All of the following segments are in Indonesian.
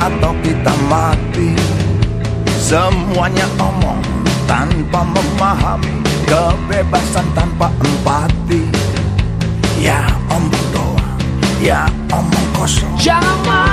atau kita mati? Semuanya omong tanpa memahami Kebebasan tanpa empati. Ya omong doang, ya omong kosong. Jangan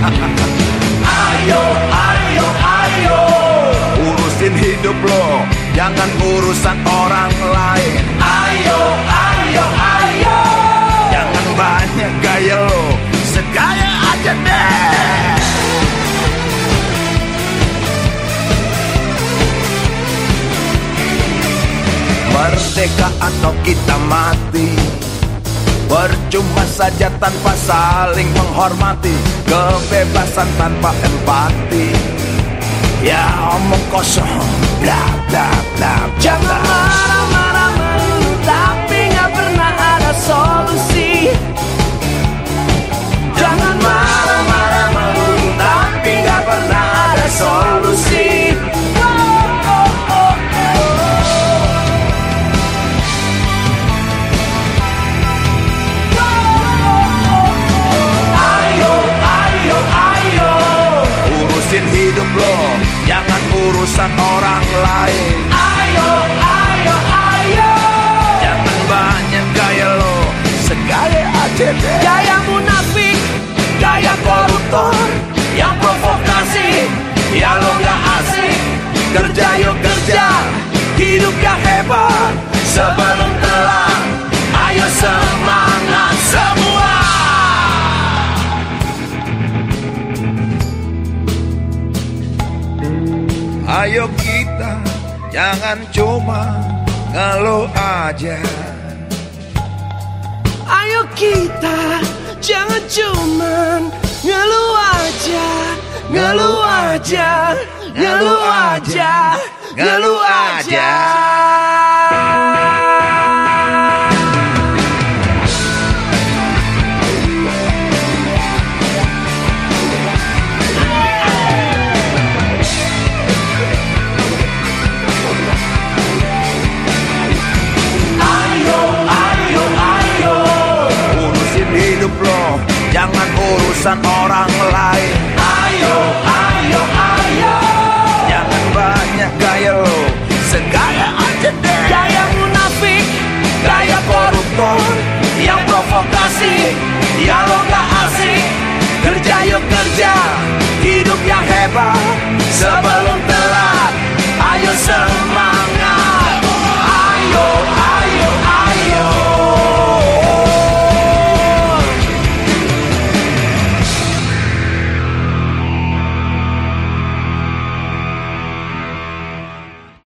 Ayo ayo ayo. Urusin hidup lo Jangan urusan orang lain. Ayo ayo ayo. Jangan banyak gaya lo Segaya aja deh. Merdeka atau kita mati Percuma saja tanpa saling menghormati Kebebasan tanpa empati. Ya omong kosong Bla bla bla Jangan urusan orang lain. Ayo, ayo, ayo. Jangan banyak gaya lo Segaya aja deh Gaya munafik, gaya koruptor. Yang provokasi, ya lo gak asik. Kerja yuk kerja Hidup yang hebat. Sebelum telat Ayo kita jangan cuma ngeluh aja. Ayo kita jangan cuman ngeluh aja. Ngeluh aja, ngeluh aja, ngeluh aja. Ayo, Jangan urusan orang lain. Ayo, ayo, ayo. Jangan banyak gaya lo. Segaya aja deh. Gaya munafik, gaya koruptor. Yang provokasi, ya lo gak asik. Kerja yuk kerja, hidup yang hebat. Sebelum